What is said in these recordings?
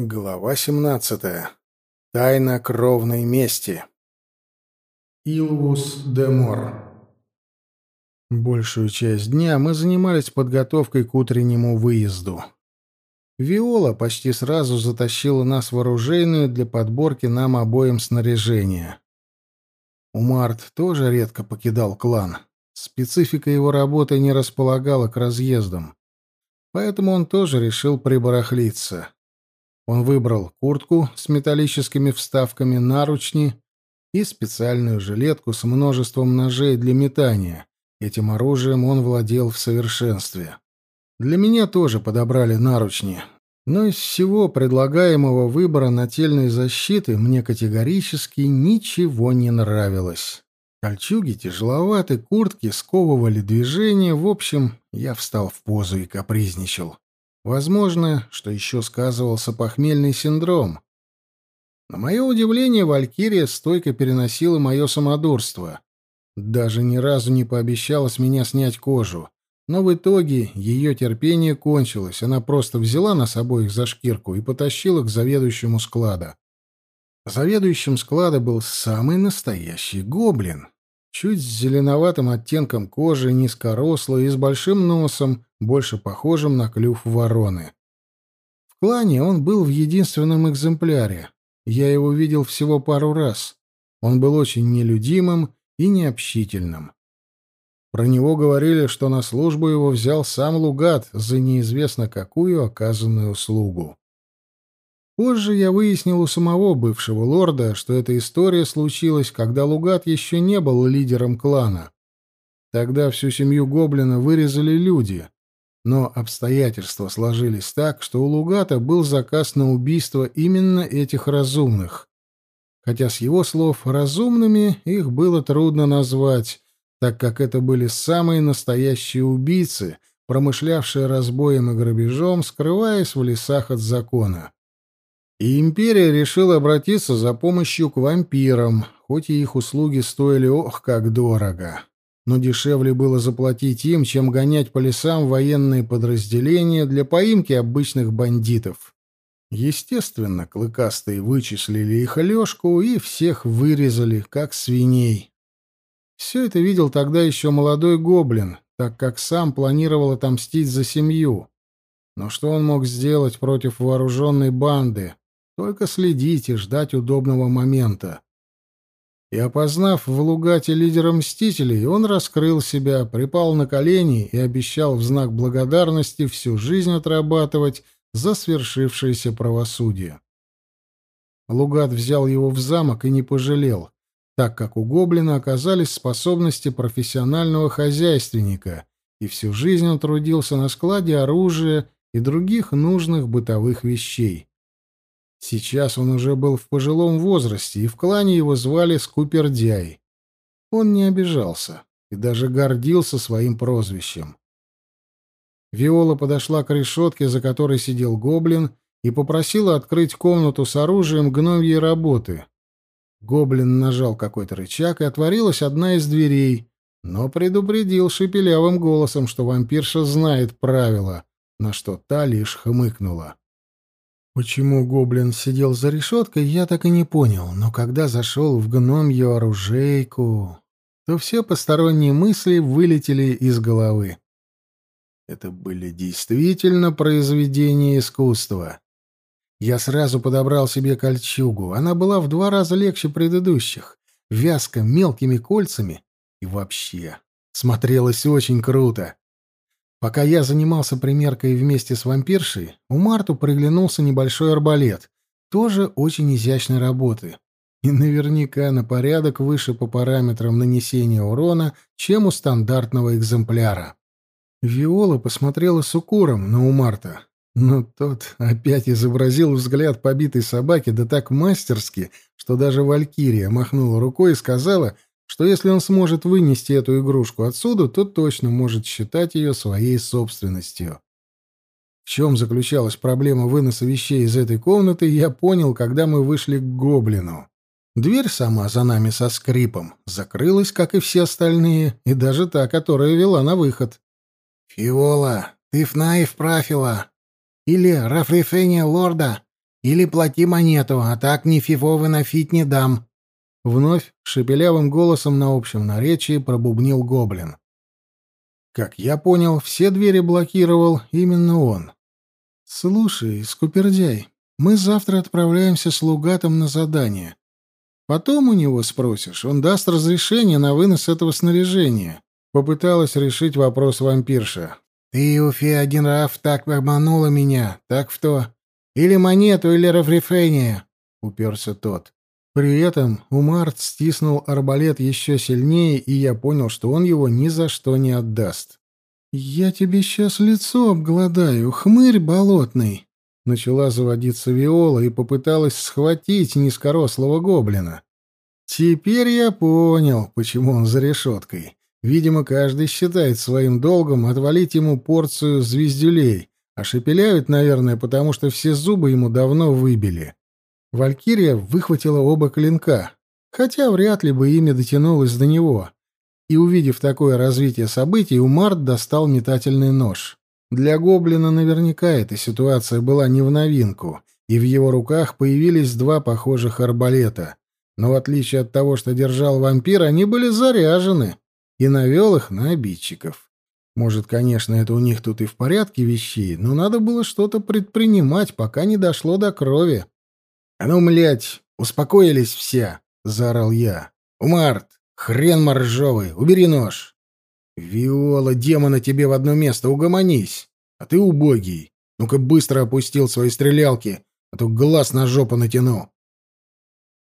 Глава 17. Тайна кровной мести. Илвус де Мор. Большую часть дня мы занимались подготовкой к утреннему выезду. Виола почти сразу затащила нас в оружейную для подборки нам обоим снаряжения. Умарт тоже редко покидал клан. Специфика его работы не располагала к разъездам. Поэтому он тоже решил прибарахлиться. Он выбрал куртку с металлическими вставками, наручни и специальную жилетку с множеством ножей для метания. Этим оружием он владел в совершенстве. Для меня тоже подобрали наручни, но из всего предлагаемого выбора нательной защиты мне категорически ничего не нравилось. Кольчуги тяжеловаты, куртки сковывали движение, в общем, я встал в позу и капризничал. Возможно, что еще сказывался похмельный синдром. На мое удивление, Валькирия стойко переносила мое самодурство. Даже ни разу не пообещала с меня снять кожу. Но в итоге ее терпение кончилось. Она просто взяла нас обоих за шкирку и потащила к заведующему склада. Заведующим склада был самый настоящий гоблин. Чуть с зеленоватым оттенком кожи, низкорослый и с большим носом, больше похожим на клюв вороны. В клане он был в единственном экземпляре. Я его видел всего пару раз. Он был очень нелюдимым и необщительным. Про него говорили, что на службу его взял сам Лугат за неизвестно какую оказанную услугу. Позже я выяснил у самого бывшего лорда, что эта история случилась, когда Лугат еще не был лидером клана. Тогда всю семью гоблина вырезали люди. Но обстоятельства сложились так, что у Лугата был заказ на убийство именно этих разумных. Хотя, с его слов, разумными их было трудно назвать, так как это были самые настоящие убийцы, промышлявшие разбоем и грабежом, скрываясь в лесах от закона. И империя решила обратиться за помощью к вампирам, хоть и их услуги стоили ох как дорого но дешевле было заплатить им, чем гонять по лесам военные подразделения для поимки обычных бандитов. Естественно, клыкастые вычислили их Алешку и всех вырезали, как свиней. Все это видел тогда еще молодой гоблин, так как сам планировал отомстить за семью. Но что он мог сделать против вооруженной банды? Только следить и ждать удобного момента и, опознав в Лугате лидера «Мстителей», он раскрыл себя, припал на колени и обещал в знак благодарности всю жизнь отрабатывать за свершившееся правосудие. Лугат взял его в замок и не пожалел, так как у гоблина оказались способности профессионального хозяйственника, и всю жизнь он трудился на складе оружия и других нужных бытовых вещей. Сейчас он уже был в пожилом возрасте, и в клане его звали Скупердяй. Он не обижался и даже гордился своим прозвищем. Виола подошла к решетке, за которой сидел гоблин, и попросила открыть комнату с оружием гномьей работы. Гоблин нажал какой-то рычаг, и отворилась одна из дверей, но предупредил шепелявым голосом, что вампирша знает правила, на что та лишь хмыкнула. Почему гоблин сидел за решеткой, я так и не понял, но когда зашел в гномью оружейку, то все посторонние мысли вылетели из головы. Это были действительно произведения искусства. Я сразу подобрал себе кольчугу. Она была в два раза легче предыдущих. вязка мелкими кольцами. И вообще, смотрелась очень круто. Пока я занимался примеркой вместе с вампиршей, у Марту приглянулся небольшой арбалет, тоже очень изящной работы. И наверняка на порядок выше по параметрам нанесения урона, чем у стандартного экземпляра. Виола посмотрела с укором на Умарта, но тот опять изобразил взгляд побитой собаки да так мастерски, что если он сможет вынести эту игрушку отсюда, то точно может считать ее своей собственностью. В чем заключалась проблема выноса вещей из этой комнаты, я понял, когда мы вышли к гоблину. Дверь сама за нами со скрипом закрылась, как и все остальные, и даже та, которая вела на выход. «Фиола, ты фна профила, Или рафрифение лорда, или плати монету, а так ни фивовы на фит не дам», Вновь шепелявым голосом на общем наречии пробубнил гоблин. Как я понял, все двери блокировал именно он. «Слушай, скупердяй, мы завтра отправляемся с Лугатом на задание. Потом у него спросишь, он даст разрешение на вынос этого снаряжения». Попыталась решить вопрос вампирша. «Ты, Уфе один раз так обманула меня, так в то. Или монету, или рефрефение», — уперся тот. При этом Умарт стиснул арбалет еще сильнее, и я понял, что он его ни за что не отдаст. «Я тебе сейчас лицо обгладаю, хмырь болотный!» Начала заводиться Виола и попыталась схватить низкорослого гоблина. Теперь я понял, почему он за решеткой. Видимо, каждый считает своим долгом отвалить ему порцию звездюлей, а Валькирия выхватила оба клинка, хотя вряд ли бы ими дотянулось до него. И, увидев такое развитие событий, Умарт достал метательный нож. Для гоблина наверняка эта ситуация была не в новинку, и в его руках появились два похожих арбалета. Но в отличие от того, что держал вампир, они были заряжены и навел их на обидчиков. Может, конечно, это у них тут и в порядке вещей, но надо было что-то предпринимать, пока не дошло до крови. «А ну, млять, успокоились все!» — заорал я. «Умарт, хрен моржовый, убери нож!» «Виола, демона тебе в одно место, угомонись! А ты убогий! Ну-ка быстро опустил свои стрелялки, а то глаз на жопу натяну!»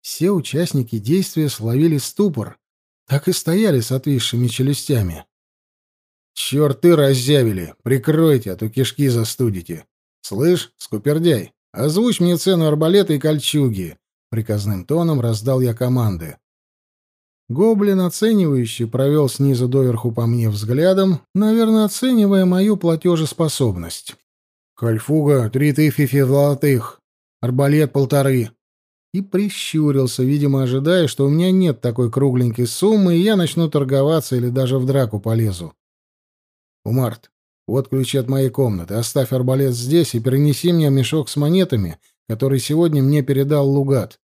Все участники действия словили ступор, так и стояли с отвисшими челюстями. «Черты разъявили! Прикройте, а то кишки застудите! Слышь, скупердяй, «Озвучь мне цену арбалета и кольчуги!» — приказным тоном раздал я команды. Гоблин, оценивающий, провел снизу доверху по мне взглядом, наверное, оценивая мою платежеспособность. «Кольфуга — три тыфифи золотых, арбалет — полторы». И прищурился, видимо, ожидая, что у меня нет такой кругленькой суммы, и я начну торговаться или даже в драку полезу. «Умарт, вот ключи от моей комнаты. Оставь арбалет здесь и перенеси мне мешок с монетами, который сегодня мне передал Лугат.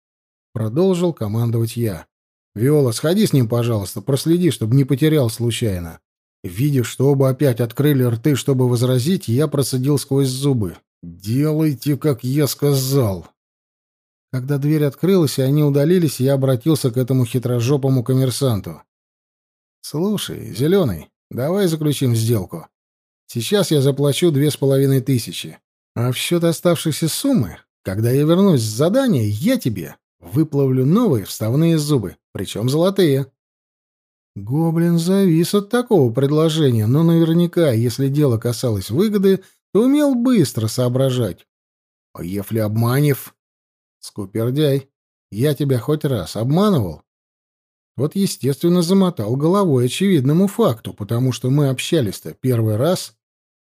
Продолжил командовать я. «Виола, сходи с ним, пожалуйста, проследи, чтобы не потерял случайно». Видя, что оба опять открыли рты, чтобы возразить, я просадил сквозь зубы. «Делайте, как я сказал». Когда дверь открылась, и они удалились, я обратился к этому хитрожопому коммерсанту. «Слушай, Зеленый, давай заключим сделку. Сейчас я заплачу две с половиной тысячи. А в счет оставшейся суммы, когда я вернусь с задания, я тебе выплавлю новые вставные зубы, причем золотые. Гоблин завис от такого предложения, но наверняка, если дело касалось выгоды, то умел быстро соображать. А если обманев? Скупердяй, я тебя хоть раз обманывал? Вот, естественно, замотал головой очевидному факту, потому что мы общались-то первый раз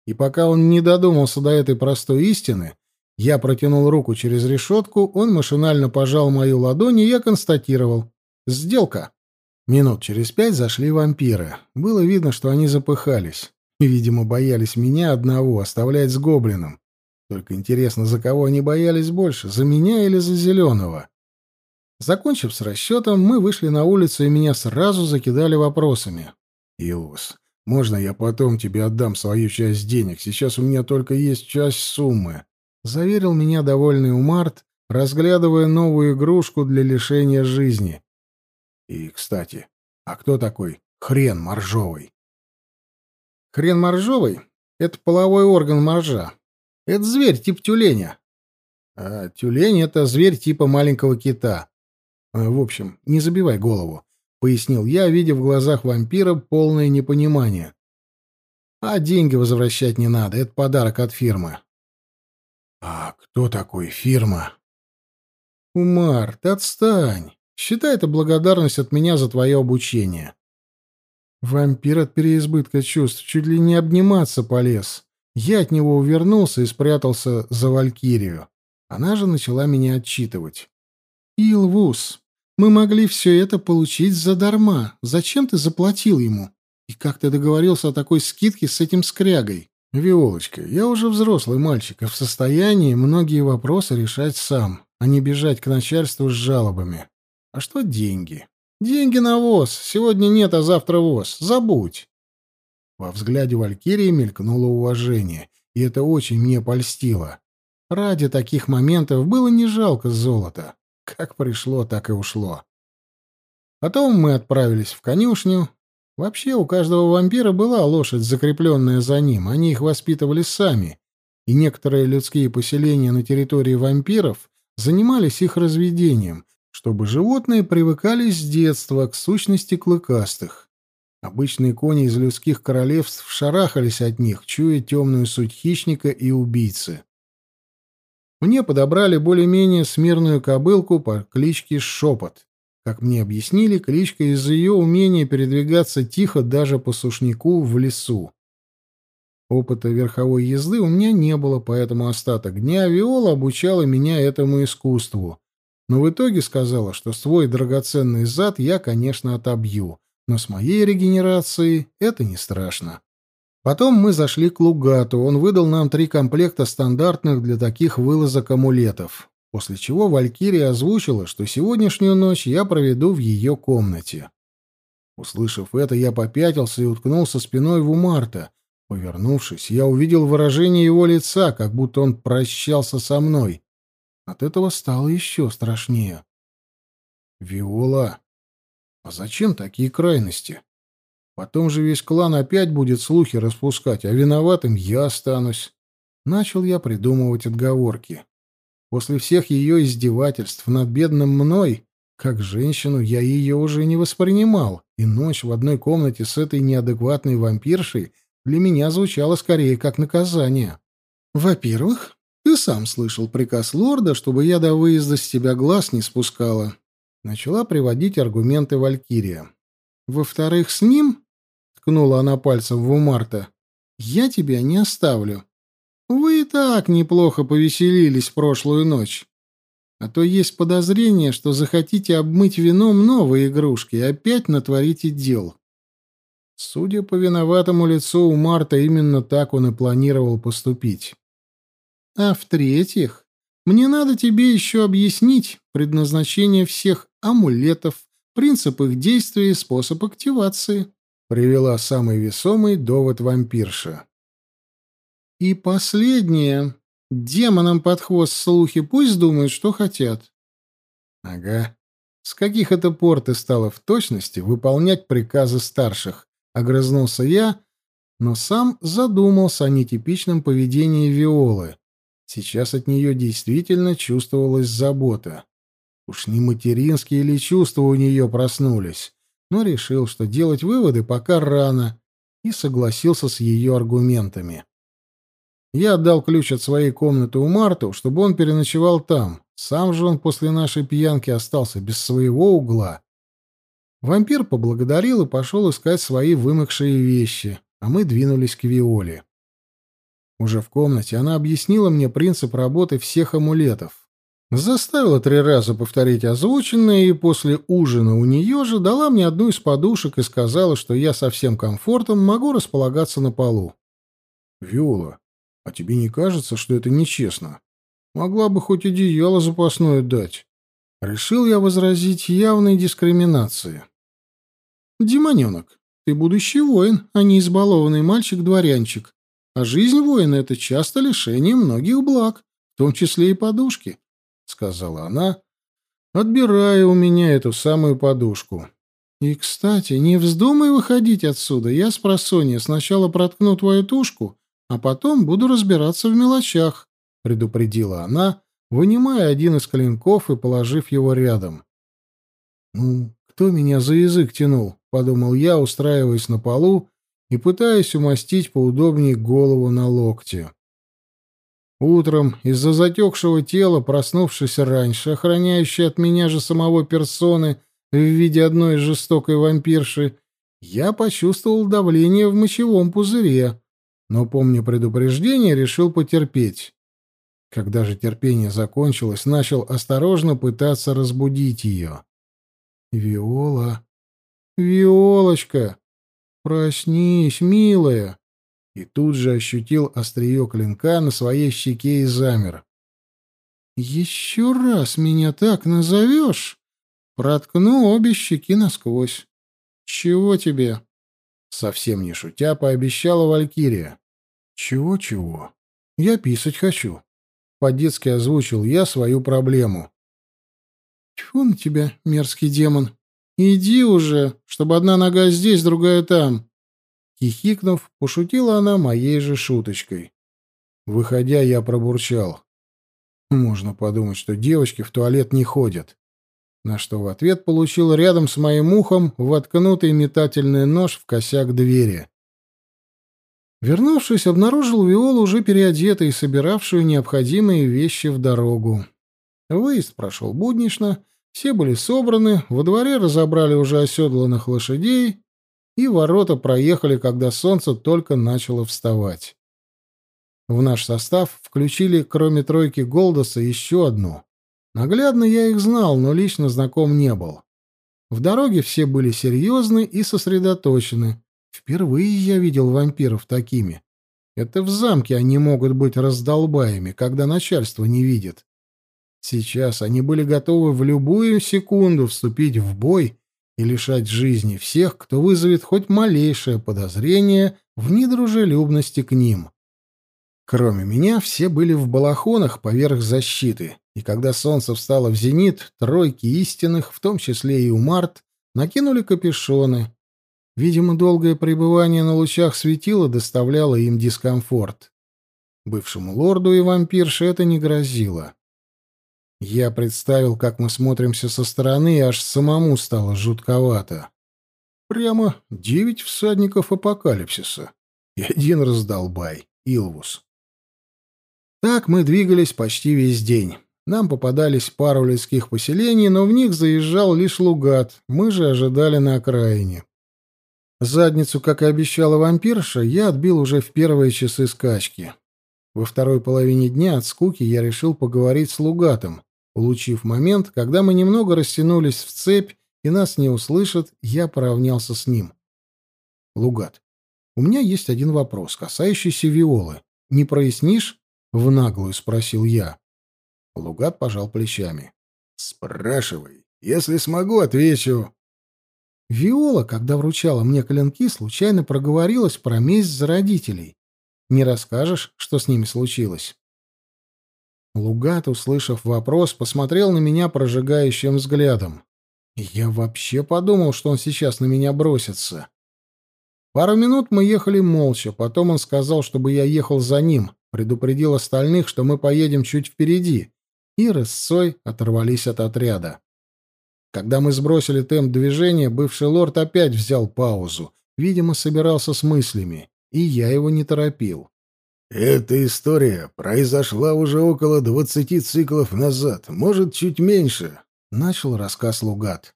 и пока он не додумался до этой простой истины, я протянул руку через решетку, он машинально пожал мою ладонь, и я констатировал. «Сделка». Минут через пять зашли вампиры. Было видно, что они запыхались. И, видимо, боялись меня одного оставлять с гоблином. Только интересно, за кого они боялись больше, за меня или за зеленого? Закончив с расчетом, мы вышли на улицу, и меня сразу закидали вопросами. «Илус, можно я потом тебе отдам свою часть денег? Сейчас у меня только есть часть суммы. Заверил меня довольный Умарт, разглядывая новую игрушку для лишения жизни. И, кстати, а кто такой хрен моржовый? Хрен моржовый — это половой орган моржа. Это зверь типа тюленя. А тюлень — это зверь типа маленького кита. «А, в общем, не забивай голову. — пояснил я, видя в глазах вампира полное непонимание. «А деньги возвращать не надо, это подарок от фирмы». «А кто такой фирма?» «Умар, ты отстань. Считай это благодарность от меня за твое обучение». Вампир от переизбытка чувств чуть ли не обниматься полез. Я от него увернулся и спрятался за Валькирию. Она же начала меня отчитывать. «Илвус, мы могли все это получить задарма. Зачем ты заплатил ему? И как ты договорился о такой скидке с этим скрягой?» «Виолочка, я уже взрослый мальчик и в состоянии многие вопросы решать сам, а не бежать к начальству с жалобами. А что деньги? Деньги на воз. Сегодня нет, а завтра воз. Забудь». Как пришло, так и ушло. Потом мы отправились в конюшню. Вообще у каждого вампира была лошадь, закрепленная за ним. Они их воспитывали сами. И некоторые людские поселения на территории вампиров занимались их разведением, чтобы животные привыкали с детства к сущности клыкастых. Обычные кони из людских королевств шарахались от них, чуя темную суть хищника и убийцы. Мне подобрали более-менее смирную кобылку по кличке Шопот, Как мне объяснили, кличка из-за ее умения передвигаться тихо даже по сушнику в лесу. Опыта верховой езды у меня не было, поэтому остаток дня Виола обучала меня этому искусству. Но в итоге сказала, что свой драгоценный зад я, конечно, отобью, но с моей регенерацией это не страшно. Потом мы зашли к Лугату, он выдал нам три комплекта стандартных для таких вылазок амулетов, после чего Валькирия озвучила, что сегодняшнюю ночь я проведу в ее комнате. Услышав это, я попятился и уткнулся спиной в Умарта. Повернувшись, я увидел выражение его лица, как будто он прощался со мной. От этого стало еще страшнее. «Виола, а зачем такие крайности?» Потом же весь клан опять будет слухи распускать, а виноватым я останусь. Начал я придумывать отговорки. После всех ее издевательств над бедным мной, как женщину, я ее уже не воспринимал, и ночь в одной комнате с этой неадекватной вампиршей для меня звучала скорее как наказание. Во-первых, ты сам слышал приказ лорда, чтобы я до выезда с тебя глаз не спускала. Начала приводить аргументы Валькирия. Во-вторых, с ним ткнула она пальцем в Умарта. «Я тебя не оставлю. Вы и так неплохо повеселились прошлую ночь. А то есть подозрение, что захотите обмыть вином новые игрушки и опять натворите дел». Судя по виноватому лицу у Марта, именно так он и планировал поступить. «А в-третьих, мне надо тебе еще объяснить предназначение всех амулетов, принцип их действия и способ активации привела самый весомый довод вампирша. И последнее. Демонам под хвост слухи пусть думают, что хотят. Ага. С каких это пор ты стала в точности выполнять приказы старших? Огрызнулся я, но сам задумался о нетипичном поведении Виолы. Сейчас от нее действительно чувствовалась забота. Уж не материнские ли чувства у нее проснулись? но решил, что делать выводы пока рано, и согласился с ее аргументами. Я отдал ключ от своей комнаты у Марту, чтобы он переночевал там. Сам же он после нашей пьянки остался без своего угла. Вампир поблагодарил и пошел искать свои вымокшие вещи, а мы двинулись к Виоле. Уже в комнате она объяснила мне принцип работы всех амулетов. Заставила три раза повторить озвученное, и после ужина у нее же дала мне одну из подушек и сказала, что я со всем комфортом могу располагаться на полу. «Виола, а тебе не кажется, что это нечестно? Могла бы хоть одеяло запасное дать». Решил я возразить явной дискриминации. «Демоненок, ты будущий воин, а не избалованный мальчик-дворянчик. А жизнь воина — это часто лишение многих благ, в том числе и подушки». — сказала она, отбирая у меня эту самую подушку. «И, кстати, не вздумай выходить отсюда. Я с просонья сначала проткну твою тушку, а потом буду разбираться в мелочах», — предупредила она, вынимая один из клинков и положив его рядом. «Ну, кто меня за язык тянул?» — подумал я, устраиваясь на полу и пытаясь умастить поудобнее голову на локте. Утром из-за затекшего тела, проснувшись раньше, охраняющей от меня же самого персоны в виде одной жестокой вампирши, я почувствовал давление в мочевом пузыре, но, помня предупреждение, решил потерпеть. Когда же терпение закончилось, начал осторожно пытаться разбудить ее. «Виола! Виолочка! Проснись, милая!» и тут же ощутил острие клинка на своей щеке и замер. «Еще раз меня так назовешь, проткну обе щеки насквозь. Чего тебе?» Совсем не шутя, пообещала Валькирия. «Чего-чего? Я писать хочу». По-детски озвучил я свою проблему. «Тьфу на тебя, мерзкий демон! Иди уже, чтобы одна нога здесь, другая там!» Хихикнув, пошутила она моей же шуточкой. Выходя, я пробурчал. Можно подумать, что девочки в туалет не ходят. На что в ответ получил рядом с моим ухом воткнутый метательный нож в косяк двери. Вернувшись, обнаружил Виолу уже переодетой, и собиравшую необходимые вещи в дорогу. Выезд прошел буднично, все были собраны, во дворе разобрали уже оседланных лошадей, и ворота проехали, когда солнце только начало вставать. В наш состав включили, кроме тройки Голдоса, еще одну. Наглядно я их знал, но лично знаком не был. В дороге все были серьезны и сосредоточены. Впервые я видел вампиров такими. Это в замке они могут быть раздолбаями, когда начальство не видит. Сейчас они были готовы в любую секунду вступить в бой и лишать жизни всех, кто вызовет хоть малейшее подозрение в недружелюбности к ним. Кроме меня, все были в балахонах поверх защиты, и когда солнце встало в зенит, тройки истинных, в том числе и у Март, накинули капюшоны. Видимо, долгое пребывание на лучах светила доставляло им дискомфорт. Бывшему лорду и вампирше это не грозило. Я представил, как мы смотримся со стороны, и аж самому стало жутковато. Прямо девять всадников апокалипсиса. И один раздолбай, Илвус. Так мы двигались почти весь день. Нам попадались пару людских поселений, но в них заезжал лишь Лугат, мы же ожидали на окраине. Задницу, как и обещала вампирша, я отбил уже в первые часы скачки. Во второй половине дня от скуки я решил поговорить с Лугатом, Улучив момент, когда мы немного растянулись в цепь и нас не услышат, я поравнялся с ним. Лугат, у меня есть один вопрос, касающийся Виолы. Не прояснишь? В наглую спросил я. Лугат пожал плечами. Спрашивай. Если смогу, отвечу. Виола, когда вручала мне коленки, случайно проговорилась про месть за родителей. Не расскажешь, что с ними случилось? Лугат, услышав вопрос, посмотрел на меня прожигающим взглядом. Я вообще подумал, что он сейчас на меня бросится. Пару минут мы ехали молча, потом он сказал, чтобы я ехал за ним, предупредил остальных, что мы поедем чуть впереди, и рысцой оторвались от отряда. Когда мы сбросили темп движения, бывший лорд опять взял паузу, видимо, собирался с мыслями, и я его не торопил. «Эта история произошла уже около двадцати циклов назад, может, чуть меньше», — начал рассказ Лугат.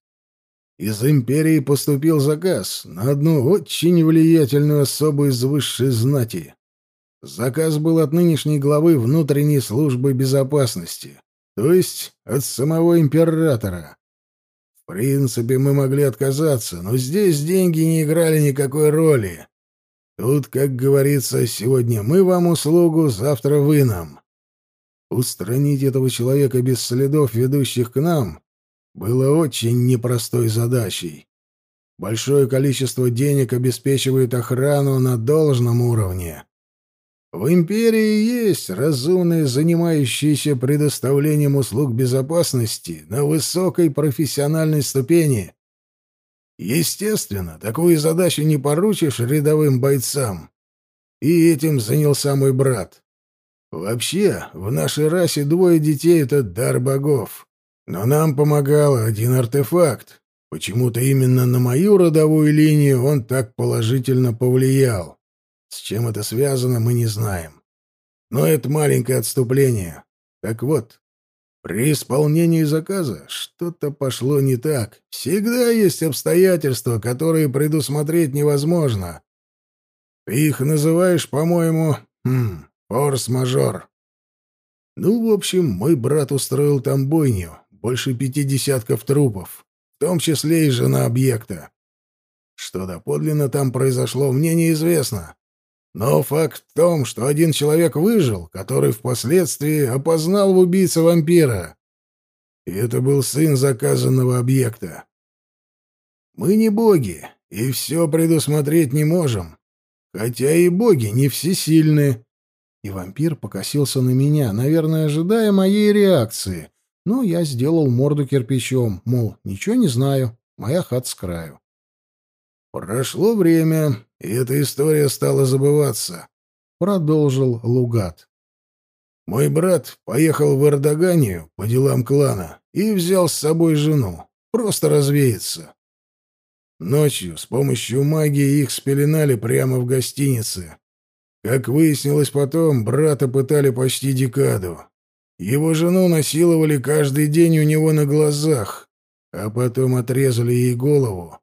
«Из империи поступил заказ на одну очень влиятельную особу из высшей знати. Заказ был от нынешней главы внутренней службы безопасности, то есть от самого императора. В принципе, мы могли отказаться, но здесь деньги не играли никакой роли». Тут, как говорится, сегодня мы вам услугу, завтра вы нам. Устранить этого человека без следов, ведущих к нам, было очень непростой задачей. Большое количество денег обеспечивает охрану на должном уровне. В империи есть разумные, занимающиеся предоставлением услуг безопасности на высокой профессиональной ступени. Естественно, такую задачу не поручишь рядовым бойцам. И этим занялся мой брат. Вообще, в нашей расе двое детей — это дар богов. Но нам помогал один артефакт. Почему-то именно на мою родовую линию он так положительно повлиял. С чем это связано, мы не знаем. Но это маленькое отступление. Так вот, при исполнении заказа что-то пошло не так. Всегда есть обстоятельства, которые предусмотреть невозможно. Ты их называешь, по-моему, хм, форс-мажор. Ну, в общем, мой брат устроил там бойню. Больше пяти десятков трупов, в том числе и жена объекта. Что доподлинно там произошло, мне неизвестно. Но факт в том, что один человек выжил, который впоследствии опознал в убийце вампира. И это был сын заказанного объекта. Мы не боги, и все предусмотреть не можем. Хотя и боги не всесильны. И вампир покосился на меня, наверное, ожидая моей реакции. Но я сделал морду кирпичом, мол, ничего не знаю, моя хат с краю. «Прошло время, и эта история стала забываться», — продолжил Лугат. «Мой брат поехал в Эрдоганию по делам клана и взял с собой жену. Просто развеяться. Ночью с помощью магии их спеленали прямо в гостинице. Как выяснилось потом, брата пытали почти декаду. Его жену насиловали каждый день у него на глазах, а потом отрезали ей голову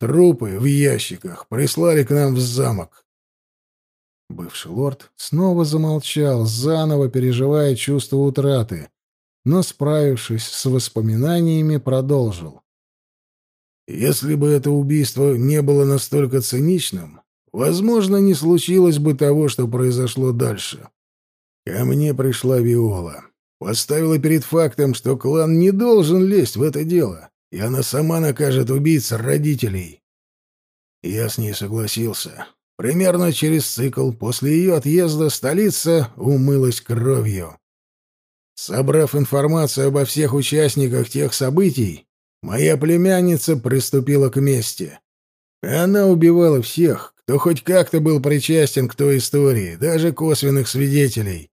Трупы в ящиках прислали к нам в замок. Бывший лорд снова замолчал, заново переживая чувство утраты, но, справившись с воспоминаниями, продолжил. «Если бы это убийство не было настолько циничным, возможно, не случилось бы того, что произошло дальше. Ко мне пришла Виола, поставила перед фактом, что клан не должен лезть в это дело, и она сама накажет убийц родителей. Я с ней согласился. Примерно через цикл после ее отъезда столица умылась кровью. Собрав информацию обо всех участниках тех событий, моя племянница приступила к мести. Она убивала всех, кто хоть как-то был причастен к той истории, даже косвенных свидетелей.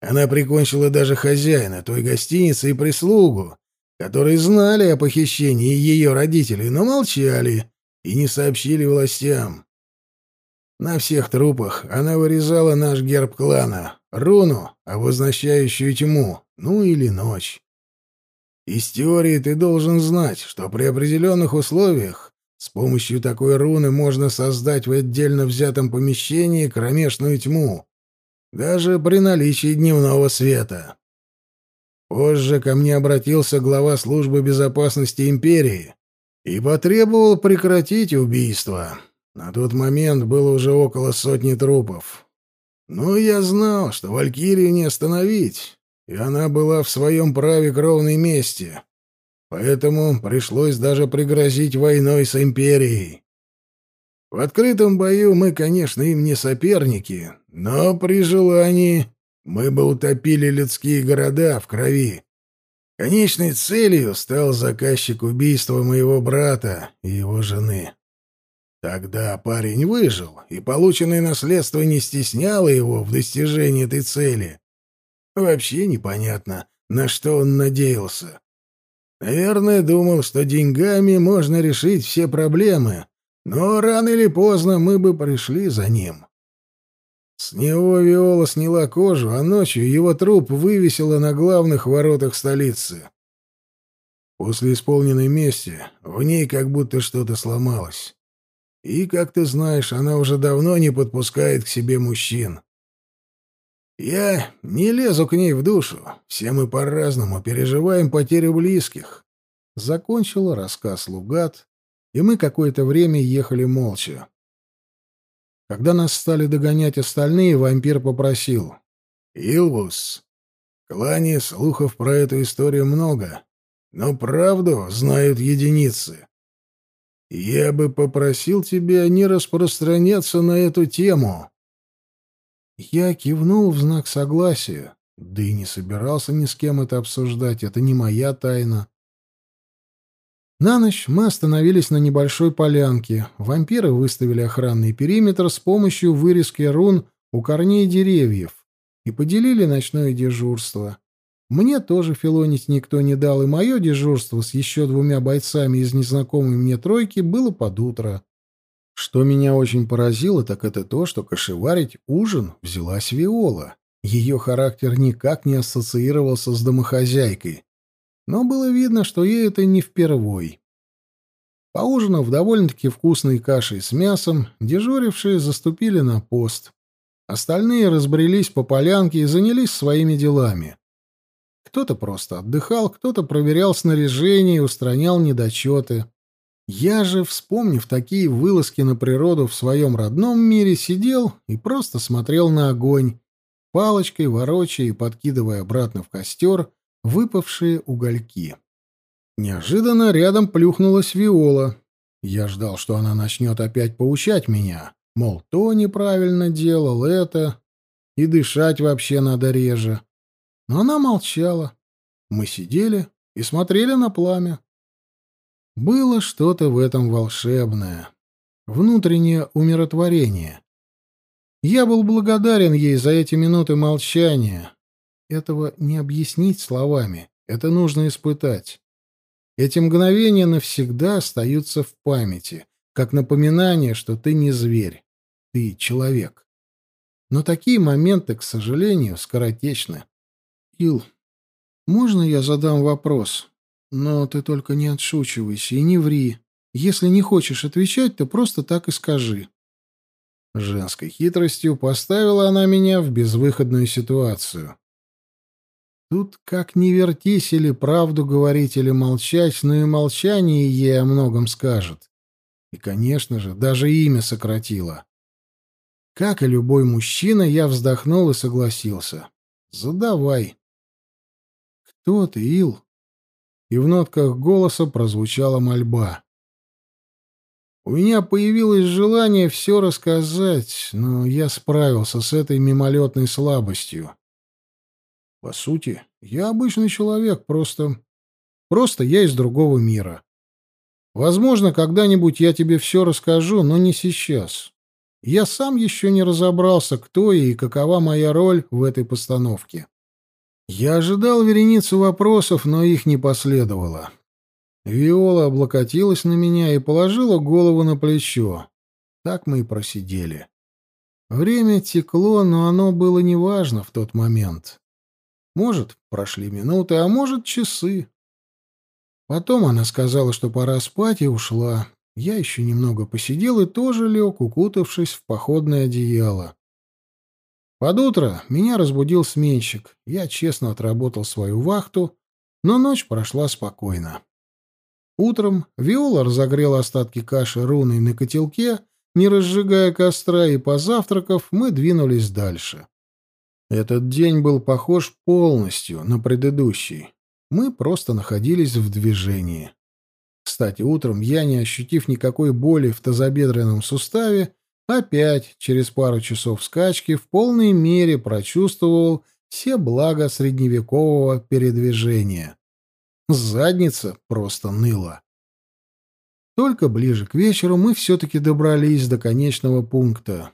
Она прикончила даже хозяина той гостиницы и прислугу, которые знали о похищении ее родителей, но молчали и не сообщили властям. На всех трупах она вырезала наш герб клана, руну, обозначающую тьму, ну или ночь. Из теории ты должен знать, что при определенных условиях с помощью такой руны можно создать в отдельно взятом помещении кромешную тьму, даже при наличии дневного света. Позже ко мне обратился глава службы безопасности империи и потребовал прекратить убийство. На тот момент было уже около сотни трупов. Но я знал, что Валькирию не остановить, и она была в своем праве кровной мести. Поэтому пришлось даже пригрозить войной с империей. В открытом бою мы, конечно, им не соперники, но при желании мы бы утопили людские города в крови. Конечной целью стал заказчик убийства моего брата и его жены. Тогда парень выжил, и полученное наследство не стесняло его в достижении этой цели. Вообще непонятно, на что он надеялся. Наверное, думал, что деньгами можно решить все проблемы, но рано или поздно мы бы пришли за ним. С него Виола сняла кожу, а ночью его труп вывесила на главных воротах столицы. После исполненной мести в ней как будто что-то сломалось. И, как ты знаешь, она уже давно не подпускает к себе мужчин. Я не лезу к ней в душу. Все мы по-разному переживаем потерю близких. Закончил рассказ Лугат, и мы какое-то время ехали молча. Когда нас стали догонять остальные, вампир попросил. «Илвус, клане слухов про эту историю много, но правду знают единицы. Я бы попросил тебя не распространяться на эту тему». Я кивнул в знак согласия, да и не собирался ни с кем это обсуждать, это не моя тайна. На ночь мы остановились на небольшой полянке. Вампиры выставили охранный периметр с помощью вырезки рун у корней деревьев и поделили ночное дежурство. Мне тоже филонить никто не дал, и мое дежурство с еще двумя бойцами из незнакомой мне тройки было под утро. Что меня очень поразило, так это то, что кошеварить ужин взялась Виола. Ее характер никак не ассоциировался с домохозяйкой но было видно, что ей это не впервой. Поужинав довольно-таки вкусной кашей с мясом, дежурившие заступили на пост. Остальные разбрелись по полянке и занялись своими делами. Кто-то просто отдыхал, кто-то проверял снаряжение и устранял недочеты. Я же, вспомнив такие вылазки на природу в своем родном мире, сидел и просто смотрел на огонь, палочкой ворочая и подкидывая обратно в костер — выпавшие угольки. Неожиданно рядом плюхнулась Виола. Я ждал, что она начнет опять поучать меня, мол, то неправильно делал, это, и дышать вообще надо реже. Но она молчала. Мы сидели и смотрели на пламя. Было что-то в этом волшебное, внутреннее умиротворение. Я был благодарен ей за эти минуты молчания, этого не объяснить словами, это нужно испытать. Эти мгновения навсегда остаются в памяти, как напоминание, что ты не зверь, ты человек. Но такие моменты, к сожалению, скоротечны. Ил, можно я задам вопрос? Но ты только не отшучивайся и не ври. Если не хочешь отвечать, то просто так и скажи. Женской хитростью поставила она меня в безвыходную ситуацию. Тут как ни вертись или правду говорить, или молчать, но и молчание ей о многом скажет. И, конечно же, даже имя сократило. Как и любой мужчина, я вздохнул и согласился. «Задавай». «Кто ты, Ил?» И в нотках голоса прозвучала мольба. У меня появилось желание все рассказать, но я справился с этой мимолетной слабостью. По сути, я обычный человек, просто... Просто я из другого мира. Возможно, когда-нибудь я тебе все расскажу, но не сейчас. Я сам еще не разобрался, кто я и какова моя роль в этой постановке. Я ожидал вереницу вопросов, но их не последовало. Виола облокотилась на меня и положила голову на плечо. Так мы и просидели. Время текло, но оно было неважно в тот момент. Может, прошли минуты, а может, часы. Потом она сказала, что пора спать, и ушла. Я еще немного посидел и тоже лег, укутавшись в походное одеяло. Под утро меня разбудил сменщик. Я честно отработал свою вахту, но ночь прошла спокойно. Утром Виола разогрела остатки каши руной на котелке, не разжигая костра, и позавтракав, мы двинулись дальше. Этот день был похож полностью на предыдущий. Мы просто находились в движении. Кстати, утром я, не ощутив никакой боли в тазобедренном суставе, опять через пару часов скачки в полной мере прочувствовал все блага средневекового передвижения. Задница просто ныла. Только ближе к вечеру мы все-таки добрались до конечного пункта.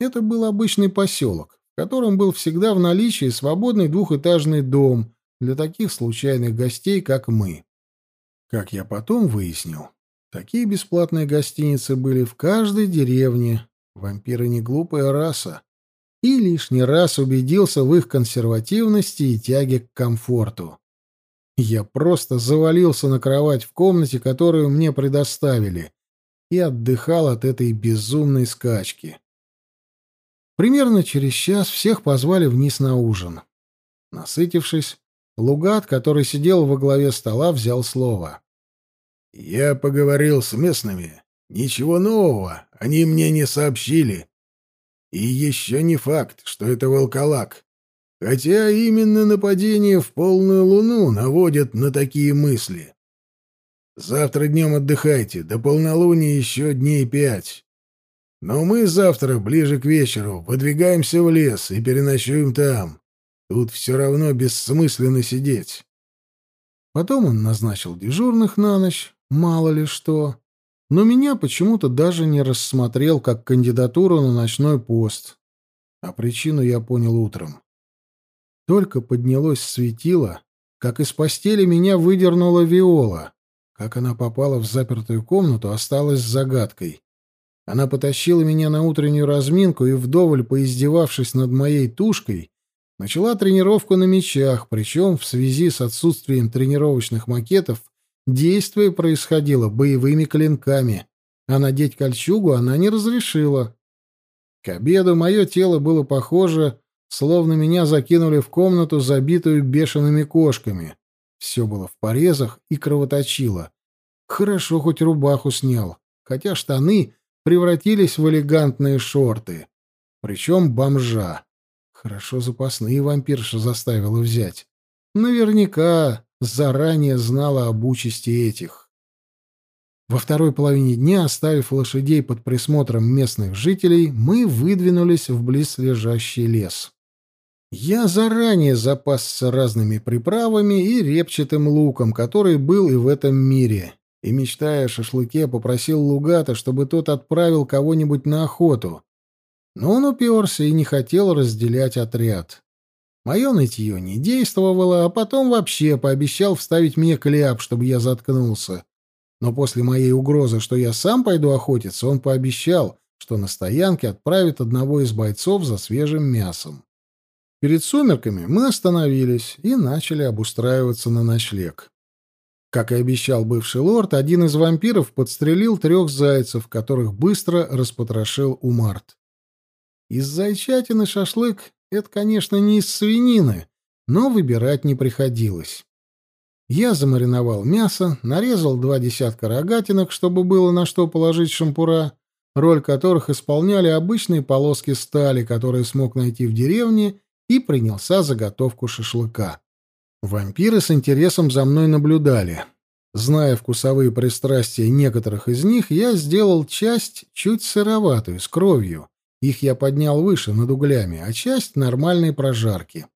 Это был обычный поселок в котором был всегда в наличии свободный двухэтажный дом для таких случайных гостей, как мы. Как я потом выяснил, такие бесплатные гостиницы были в каждой деревне. Вампиры не глупая раса. И лишний раз убедился в их консервативности и тяге к комфорту. Я просто завалился на кровать в комнате, которую мне предоставили, и отдыхал от этой безумной скачки. Примерно через час всех позвали вниз на ужин. Насытившись, Лугат, который сидел во главе стола, взял слово. «Я поговорил с местными. Ничего нового они мне не сообщили. И еще не факт, что это волколак. Хотя именно нападение в полную луну наводит на такие мысли. Завтра днем отдыхайте, до полнолуния еще дней пять. Но мы завтра, ближе к вечеру, подвигаемся в лес и переночуем там. Тут все равно бессмысленно сидеть. Потом он назначил дежурных на ночь, мало ли что. Но меня почему-то даже не рассмотрел как кандидатуру на ночной пост. А причину я понял утром. Только поднялось светило, как из постели меня выдернула Виола. Как она попала в запертую комнату, осталась загадкой. Она потащила меня на утреннюю разминку и, вдоволь поиздевавшись над моей тушкой, начала тренировку на мячах, причем в связи с отсутствием тренировочных макетов действие происходило боевыми клинками, а надеть кольчугу она не разрешила. К обеду мое тело было похоже, словно меня закинули в комнату, забитую бешеными кошками. Все было в порезах и кровоточило. Хорошо хоть рубаху снял, хотя штаны превратились в элегантные шорты. Причем бомжа. Хорошо запасные вампирша заставила взять. Наверняка заранее знала об участи этих. Во второй половине дня, оставив лошадей под присмотром местных жителей, мы выдвинулись в близлежащий лес. Я заранее запасся разными приправами и репчатым луком, который был и в этом мире и, мечтая о шашлыке, попросил Лугата, чтобы тот отправил кого-нибудь на охоту. Но он уперся и не хотел разделять отряд. Мое нытье не действовало, а потом вообще пообещал вставить мне кляп, чтобы я заткнулся. Но после моей угрозы, что я сам пойду охотиться, он пообещал, что на стоянке отправит одного из бойцов за свежим мясом. Перед сумерками мы остановились и начали обустраиваться на ночлег. Как и обещал бывший лорд, один из вампиров подстрелил трех зайцев, которых быстро распотрошил Умарт. Из зайчатины шашлык — это, конечно, не из свинины, но выбирать не приходилось. Я замариновал мясо, нарезал два десятка рогатинок, чтобы было на что положить шампура, роль которых исполняли обычные полоски стали, которые смог найти в деревне, и принялся заготовку шашлыка. Вампиры с интересом за мной наблюдали. Зная вкусовые пристрастия некоторых из них, я сделал часть чуть сыроватую, с кровью. Их я поднял выше, над углями, а часть — нормальной прожарки.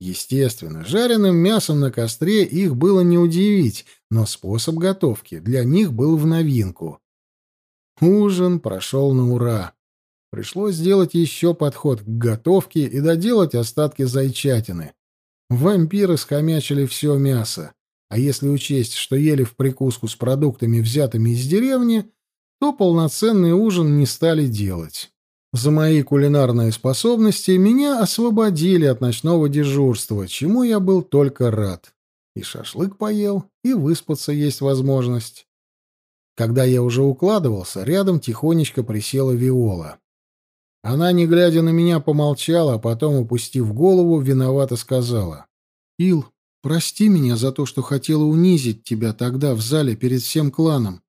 Естественно, жареным мясом на костре их было не удивить, но способ готовки для них был в новинку. Ужин прошел на ура. Пришлось сделать еще подход к готовке и доделать остатки зайчатины. Вампиры схомячили все мясо. А если учесть, что ели в прикуску с продуктами, взятыми из деревни, то полноценный ужин не стали делать. За мои кулинарные способности меня освободили от ночного дежурства, чему я был только рад. И шашлык поел, и выспаться есть возможность. Когда я уже укладывался, рядом тихонечко присела Виола. Она, не глядя на меня, помолчала, а потом, упустив голову, виновато сказала. «Ил, прости меня за то, что хотела унизить тебя тогда в зале перед всем кланом.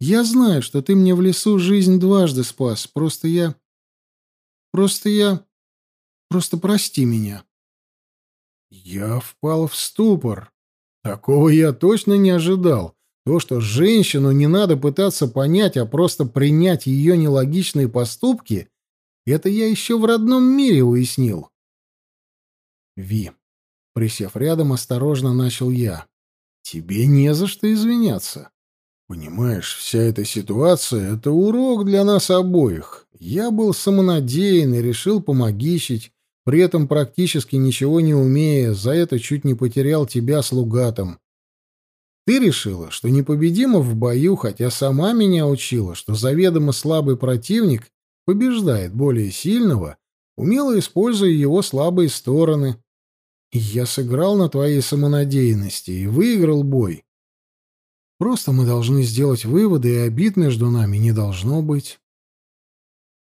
Я знаю, что ты мне в лесу жизнь дважды спас, просто я... Просто я... Просто прости меня». Я впал в ступор. Такого я точно не ожидал. То, что женщину не надо пытаться понять, а просто принять ее нелогичные поступки — это я еще в родном мире уяснил. Ви, присев рядом, осторожно начал я. Тебе не за что извиняться. Понимаешь, вся эта ситуация — это урок для нас обоих. Я был самонадеян и решил помогичить, при этом практически ничего не умея, за это чуть не потерял тебя с лугатом. Ты решила, что непобедима в бою, хотя сама меня учила, что заведомо слабый противник побеждает более сильного, умело используя его слабые стороны. Я сыграл на твоей самонадеянности и выиграл бой. Просто мы должны сделать выводы, и обид между нами не должно быть.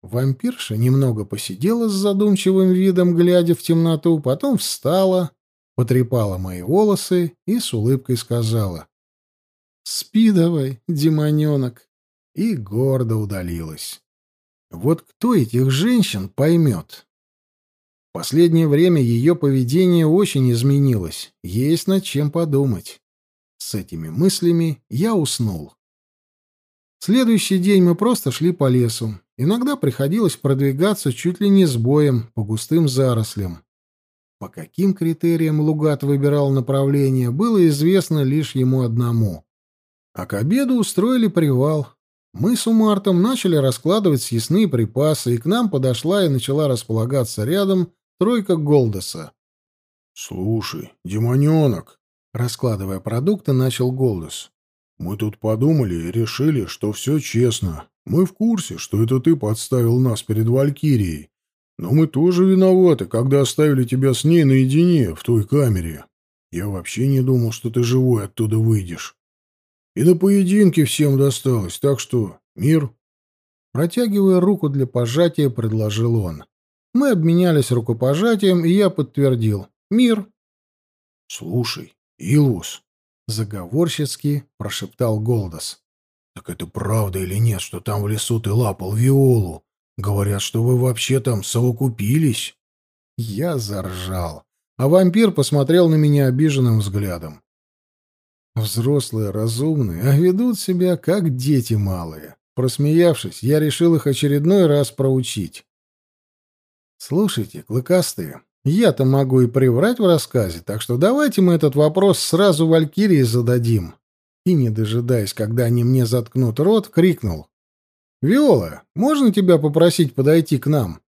Вампирша немного посидела с задумчивым видом, глядя в темноту, потом встала, потрепала мои волосы и с улыбкой сказала «Спи давай, демоненок!» и гордо удалилась. Вот кто этих женщин поймет? В последнее время ее поведение очень изменилось. Есть над чем подумать. С этими мыслями я уснул. Следующий день мы просто шли по лесу. Иногда приходилось продвигаться чуть ли не с боем по густым зарослям. По каким критериям Лугат выбирал направление, было известно лишь ему одному. А к обеду устроили привал, мы с Умартом начали раскладывать съестные припасы, и к нам подошла и начала располагаться рядом тройка Голдеса. «Слушай, демоненок!» Раскладывая продукты, начал Голдес. «Мы тут подумали и решили, что все честно. Мы в курсе, что это ты подставил нас перед Валькирией. Но мы тоже виноваты, когда оставили тебя с ней наедине в той камере. Я вообще не думал, что ты живой оттуда выйдешь. И на поединке всем досталось, так что мир. Протягивая руку для пожатия, предложил он. Мы обменялись рукопожатием, и я подтвердил. Мир. Слушай, Илус, заговорщицки прошептал Голдос. Так это правда или нет, что там в лесу ты лапал Виолу? Говорят, что вы вообще там совокупились. Я заржал, а вампир посмотрел на меня обиженным взглядом. Взрослые, разумные, а ведут себя как дети малые. Просмеявшись, я решил их очередной раз проучить. Слушайте, клыкастые, я-то могу и приврать в рассказе, так что давайте мы этот вопрос сразу Валькирии зададим. И, не дожидаясь, когда они мне заткнут рот, крикнул. «Виола, можно тебя попросить подойти к нам?»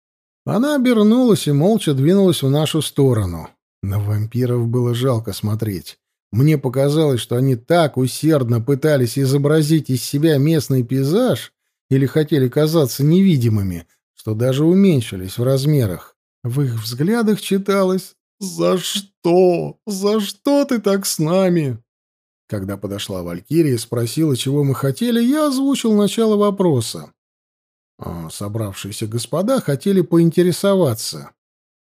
Она обернулась и молча двинулась в нашу сторону. На вампиров было жалко смотреть. Мне показалось, что они так усердно пытались изобразить из себя местный пейзаж или хотели казаться невидимыми, что даже уменьшились в размерах. В их взглядах читалось «За что? За что ты так с нами?» Когда подошла Валькирия и спросила, чего мы хотели, я озвучил начало вопроса. А собравшиеся господа хотели поинтересоваться.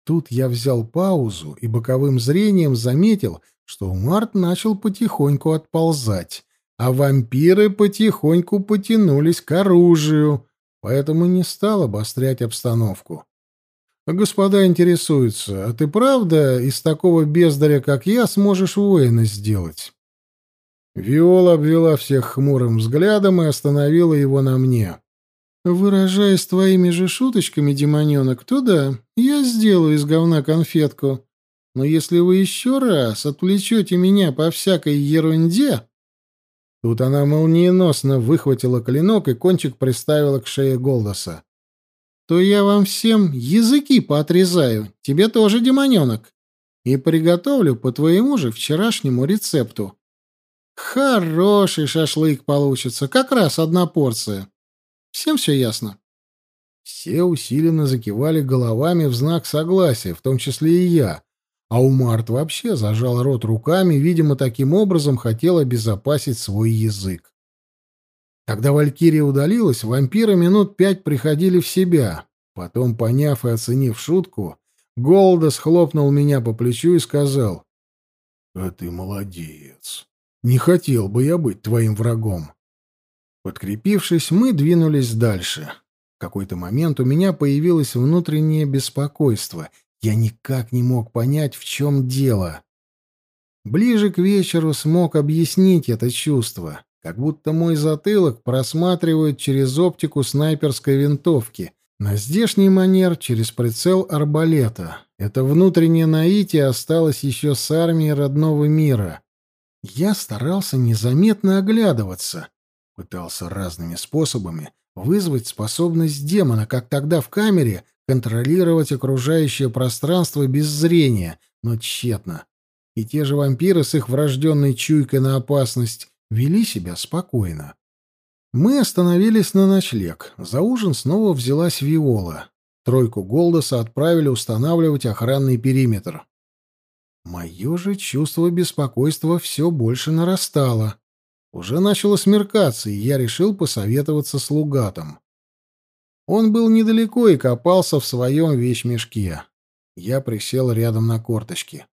Тут я взял паузу и боковым зрением заметил, что Март начал потихоньку отползать, а вампиры потихоньку потянулись к оружию, поэтому не стал обострять обстановку. «Господа интересуются, а ты правда из такого бездаря, как я, сможешь воина сделать?» Виола обвела всех хмурым взглядом и остановила его на мне. «Выражаясь твоими же шуточками, демоненок, то да, я сделаю из говна конфетку». Но если вы еще раз отвлечете меня по всякой ерунде...» Тут она молниеносно выхватила клинок и кончик приставила к шее Голдоса. «То я вам всем языки поотрезаю, тебе тоже, демоненок, и приготовлю по твоему же вчерашнему рецепту. Хороший шашлык получится, как раз одна порция. Всем все ясно?» Все усиленно закивали головами в знак согласия, в том числе и я, а Аумарт вообще зажал рот руками, видимо, таким образом хотел обезопасить свой язык. Когда Валькирия удалилась, вампиры минут пять приходили в себя. Потом, поняв и оценив шутку, Голда схлопнул меня по плечу и сказал, «А ты молодец. Не хотел бы я быть твоим врагом». Подкрепившись, мы двинулись дальше. В какой-то момент у меня появилось внутреннее беспокойство, я никак не мог понять, в чем дело. Ближе к вечеру смог объяснить это чувство, как будто мой затылок просматривают через оптику снайперской винтовки, на здешний манер через прицел арбалета. Это внутреннее наитие осталось еще с армии родного мира. Я старался незаметно оглядываться, пытался разными способами вызвать способность демона, как тогда в камере, контролировать окружающее пространство без зрения, но тщетно. И те же вампиры с их врожденной чуйкой на опасность вели себя спокойно. Мы остановились на ночлег. За ужин снова взялась Виола. Тройку Голдоса отправили устанавливать охранный периметр. Мое же чувство беспокойства все больше нарастало. Уже начало смеркаться, и я решил посоветоваться с Лугатом. Он был недалеко и копался в своем вещмешке. Я присел рядом на корточки.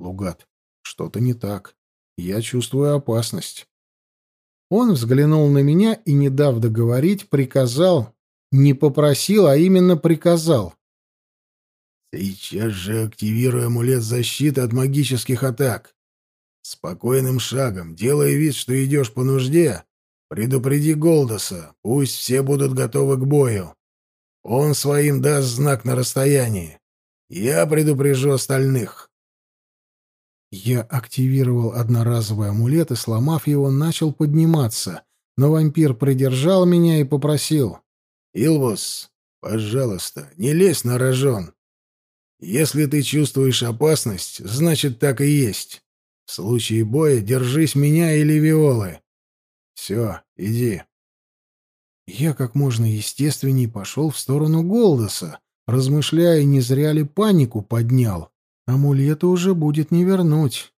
«Лугат, что-то не так. Я чувствую опасность». Он взглянул на меня и, не дав договорить, приказал, не попросил, а именно приказал. «Сейчас же активируй амулет защиты от магических атак. Спокойным шагом, делая вид, что идешь по нужде, Предупреди Голдоса, пусть все будут готовы к бою. Он своим даст знак на расстоянии. Я предупрежу остальных. Я активировал одноразовый амулет и, сломав его, начал подниматься, но вампир придержал меня и попросил. «Илвус, пожалуйста, не лезь на рожон. Если ты чувствуешь опасность, значит, так и есть. В случае боя держись меня или Виолы. Все, иди. Я как можно естественней пошел в сторону Голдоса, размышляя, не зря ли панику поднял. Амулета уже будет не вернуть.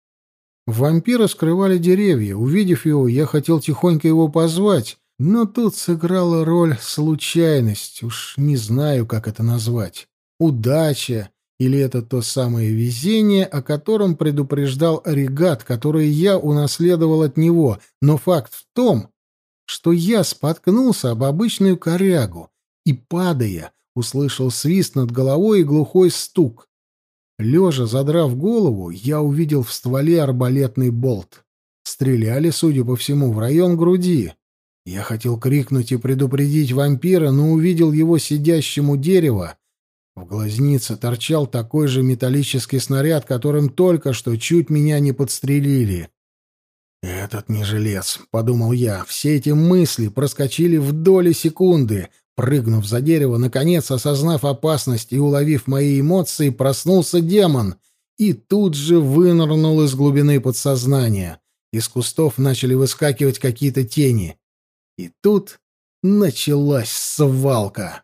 Вампира скрывали деревья. Увидев его, я хотел тихонько его позвать, но тут сыграла роль случайность, уж не знаю, как это назвать. Удача или это то самое везение, о котором предупреждал регат, который я унаследовал от него. Но факт в том, что я споткнулся об обычную корягу и, падая, услышал свист над головой и глухой стук. Лежа, задрав голову, я увидел в стволе арбалетный болт. Стреляли, судя по всему, в район груди. Я хотел крикнуть и предупредить вампира, но увидел его сидящему дерева в глазнице торчал такой же металлический снаряд, которым только что чуть меня не подстрелили. «Этот не жилец», — подумал я. Все эти мысли проскочили в доли секунды. Прыгнув за дерево, наконец, осознав опасность и уловив мои эмоции, проснулся демон и тут же вынырнул из глубины подсознания. Из кустов начали выскакивать какие-то тени. И тут началась свалка.